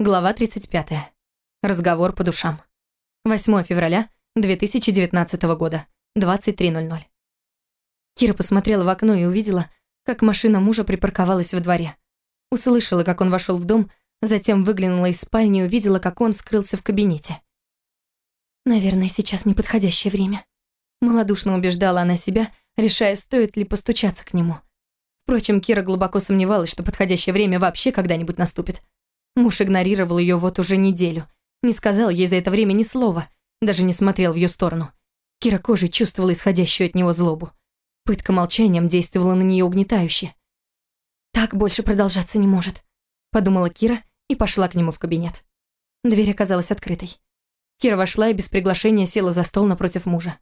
Глава 35. Разговор по душам. 8 февраля 2019 года, 23.00. Кира посмотрела в окно и увидела, как машина мужа припарковалась во дворе. Услышала, как он вошел в дом, затем выглянула из спальни и увидела, как он скрылся в кабинете. Наверное, сейчас неподходящее время. Малодушно убеждала она себя, решая, стоит ли постучаться к нему. Впрочем, Кира глубоко сомневалась, что подходящее время вообще когда-нибудь наступит. Муж игнорировал ее вот уже неделю. Не сказал ей за это время ни слова, даже не смотрел в ее сторону. Кира кожей чувствовала исходящую от него злобу. Пытка молчанием действовала на нее угнетающе. «Так больше продолжаться не может», — подумала Кира и пошла к нему в кабинет. Дверь оказалась открытой. Кира вошла и без приглашения села за стол напротив мужа.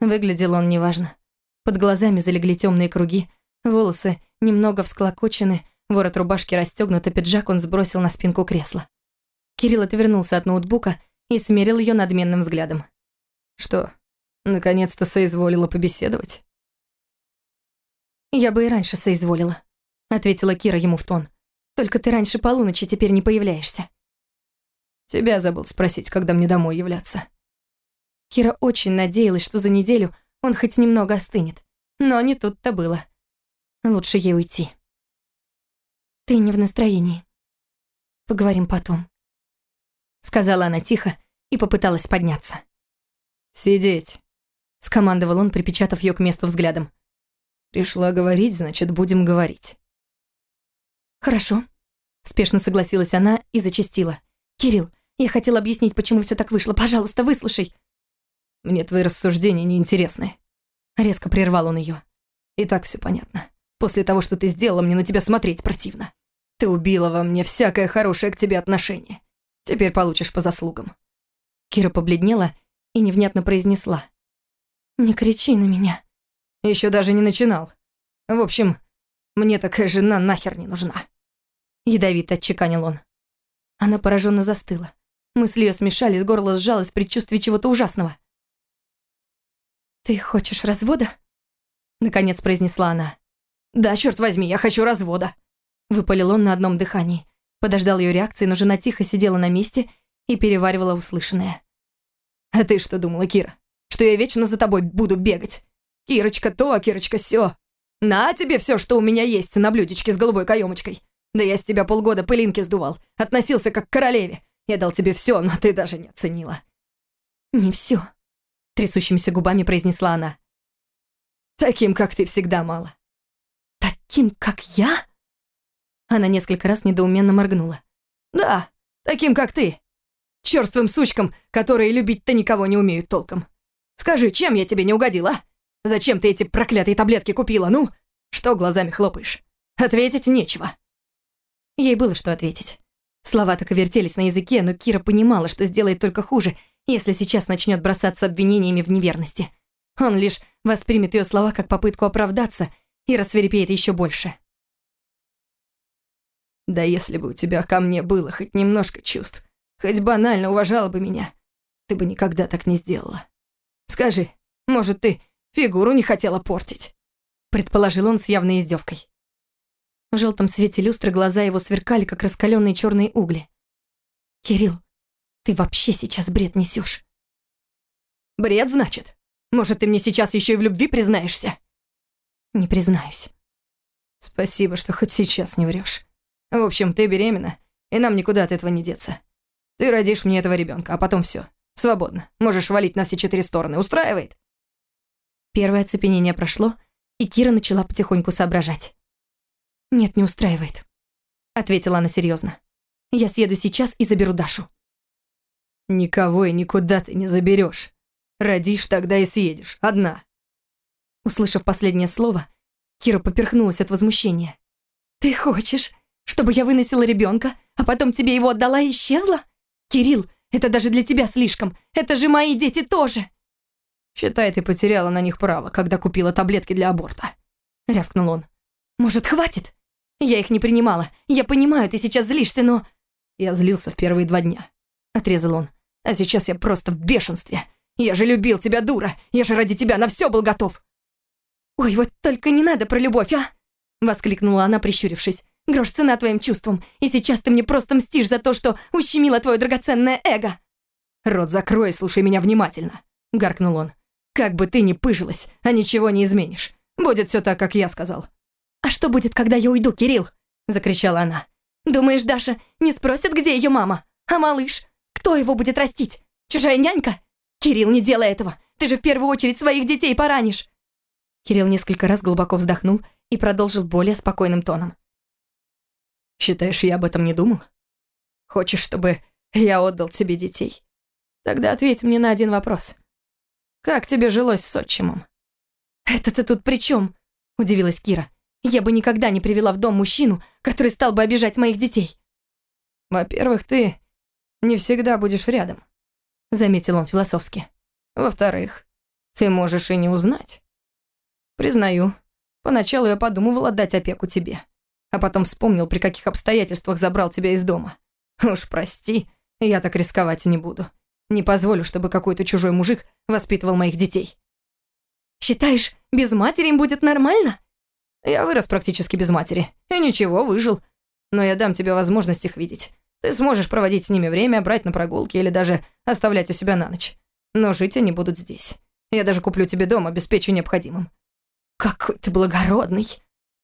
Выглядел он неважно. Под глазами залегли темные круги, волосы немного всклокочены, ворот рубашки расстегнут, а пиджак он сбросил на спинку кресла. Кирилл отвернулся от ноутбука и смерил ее надменным взглядом. «Что, наконец-то соизволила побеседовать?» «Я бы и раньше соизволила», — ответила Кира ему в тон. «Только ты раньше полуночи теперь не появляешься». Тебя забыл спросить, когда мне домой являться. Кира очень надеялась, что за неделю он хоть немного остынет. Но не тут-то было. Лучше ей уйти. «Ты не в настроении. Поговорим потом», — сказала она тихо и попыталась подняться. «Сидеть», — скомандовал он, припечатав ее к месту взглядом. «Пришла говорить, значит, будем говорить». «Хорошо», — спешно согласилась она и зачастила. «Кирилл, я хотела объяснить, почему все так вышло. Пожалуйста, выслушай». «Мне твои рассуждения неинтересны». Резко прервал он ее. «И так все понятно. После того, что ты сделала, мне на тебя смотреть противно. Ты убила во мне всякое хорошее к тебе отношение. Теперь получишь по заслугам». Кира побледнела и невнятно произнесла. «Не кричи на меня». Еще даже не начинал. В общем, мне такая жена нахер не нужна. Ядовито отчеканил он. Она пораженно застыла. Мысли ее смешались, горло сжалось в предчувствии чего-то ужасного. «Ты хочешь развода?» Наконец произнесла она. «Да, черт возьми, я хочу развода!» Выпалил он на одном дыхании. Подождал ее реакции, но жена тихо сидела на месте и переваривала услышанное. «А ты что думала, Кира? Что я вечно за тобой буду бегать? Кирочка то, Кирочка сё. На тебе все, что у меня есть на блюдечке с голубой каемочкой. Да я с тебя полгода пылинки сдувал, относился как к королеве. Я дал тебе все, но ты даже не оценила». «Не все», — трясущимися губами произнесла она. «Таким, как ты, всегда мало». «Таким, как я?» Она несколько раз недоуменно моргнула. «Да, таким, как ты. Чёрствым сучкам, которые любить-то никого не умеют толком. Скажи, чем я тебе не угодила? Зачем ты эти проклятые таблетки купила, ну? Что глазами хлопаешь? Ответить нечего». Ей было что ответить. Слова так и вертелись на языке, но Кира понимала, что сделает только хуже, если сейчас начнет бросаться обвинениями в неверности. Он лишь воспримет ее слова как попытку оправдаться и рассверепеет еще больше. «Да если бы у тебя ко мне было хоть немножко чувств, хоть банально уважала бы меня, ты бы никогда так не сделала. Скажи, может, ты фигуру не хотела портить?» Предположил он с явной издевкой. В желтом свете люстры глаза его сверкали, как раскаленные черные угли. «Кирилл, ты вообще сейчас бред несешь. «Бред, значит? Может, ты мне сейчас еще и в любви признаешься?» «Не признаюсь». «Спасибо, что хоть сейчас не врешь. В общем, ты беременна, и нам никуда от этого не деться. Ты родишь мне этого ребенка, а потом все. Свободно. Можешь валить на все четыре стороны. Устраивает?» Первое оцепенение прошло, и Кира начала потихоньку соображать. «Нет, не устраивает», — ответила она серьезно. «Я съеду сейчас и заберу Дашу». «Никого и никуда ты не заберешь. Родишь, тогда и съедешь. Одна». Услышав последнее слово, Кира поперхнулась от возмущения. «Ты хочешь, чтобы я выносила ребенка, а потом тебе его отдала и исчезла? Кирилл, это даже для тебя слишком. Это же мои дети тоже!» «Считай, ты потеряла на них право, когда купила таблетки для аборта», — рявкнул он. «Может, хватит? Я их не принимала. Я понимаю, ты сейчас злишься, но...» «Я злился в первые два дня», — отрезал он. «А сейчас я просто в бешенстве. Я же любил тебя, дура. Я же ради тебя на все был готов». «Ой, вот только не надо про любовь, а!» — воскликнула она, прищурившись. Грош цена твоим чувствам, и сейчас ты мне просто мстишь за то, что ущемило твое драгоценное эго!» «Рот закрой, слушай меня внимательно», — гаркнул он. «Как бы ты ни пыжилась, а ничего не изменишь. Будет все так, как я сказал». «А что будет, когда я уйду, Кирилл?» — закричала она. «Думаешь, Даша не спросит, где ее мама? А малыш? Кто его будет растить? Чужая нянька? Кирилл, не делай этого! Ты же в первую очередь своих детей поранишь!» Кирилл несколько раз глубоко вздохнул и продолжил более спокойным тоном. «Считаешь, я об этом не думал? Хочешь, чтобы я отдал тебе детей? Тогда ответь мне на один вопрос. Как тебе жилось с отчимом?» «Это-то тут при чем? удивилась Кира. «Я бы никогда не привела в дом мужчину, который стал бы обижать моих детей». «Во-первых, ты не всегда будешь рядом», — заметил он философски. «Во-вторых, ты можешь и не узнать. Признаю, поначалу я подумывал отдать опеку тебе, а потом вспомнил, при каких обстоятельствах забрал тебя из дома. Уж прости, я так рисковать не буду. Не позволю, чтобы какой-то чужой мужик воспитывал моих детей. Считаешь, без матери им будет нормально? Я вырос практически без матери. И ничего, выжил. Но я дам тебе возможность их видеть. Ты сможешь проводить с ними время, брать на прогулки или даже оставлять у себя на ночь. Но жить они будут здесь. Я даже куплю тебе дом, обеспечу необходимым. Какой ты благородный,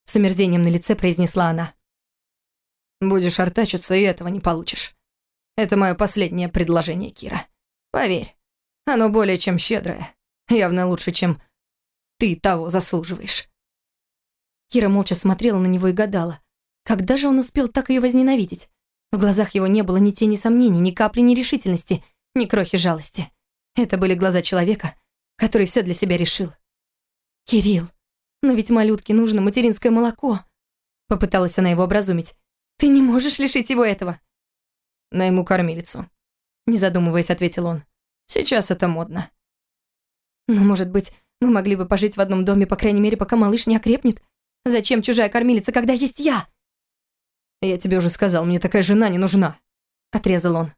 с омерзением на лице произнесла она. Будешь артачиться, и этого не получишь. Это мое последнее предложение, Кира. Поверь, оно более чем щедрое. Явно лучше, чем ты того заслуживаешь. Кира молча смотрела на него и гадала, когда же он успел так ее возненавидеть. В глазах его не было ни тени сомнений, ни капли нерешительности, ни крохи жалости. Это были глаза человека, который все для себя решил. «Кирилл, но ведь малютке нужно материнское молоко», попыталась она его образумить. «Ты не можешь лишить его этого». «Найму кормилицу», не задумываясь, ответил он. «Сейчас это модно». «Но, может быть, мы могли бы пожить в одном доме, по крайней мере, пока малыш не окрепнет? Зачем чужая кормилица, когда есть я?» «Я тебе уже сказал, мне такая жена не нужна», — отрезал он.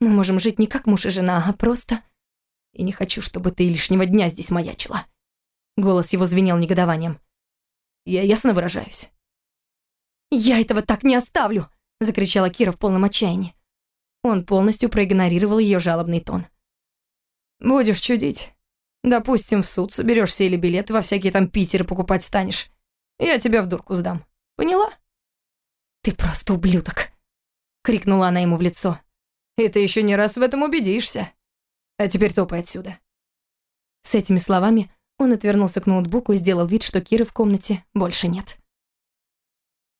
«Мы можем жить не как муж и жена, а просто...» «И не хочу, чтобы ты лишнего дня здесь маячила». Голос его звенел негодованием. «Я ясно выражаюсь?» «Я этого так не оставлю!» — закричала Кира в полном отчаянии. Он полностью проигнорировал ее жалобный тон. «Будешь чудить. Допустим, в суд соберешься или билеты во всякие там Питеры покупать станешь. Я тебя в дурку сдам. Поняла?» «Ты просто ублюдок!» — крикнула она ему в лицо. «И ты еще не раз в этом убедишься. А теперь топай отсюда». С этими словами он отвернулся к ноутбуку и сделал вид, что Киры в комнате больше нет.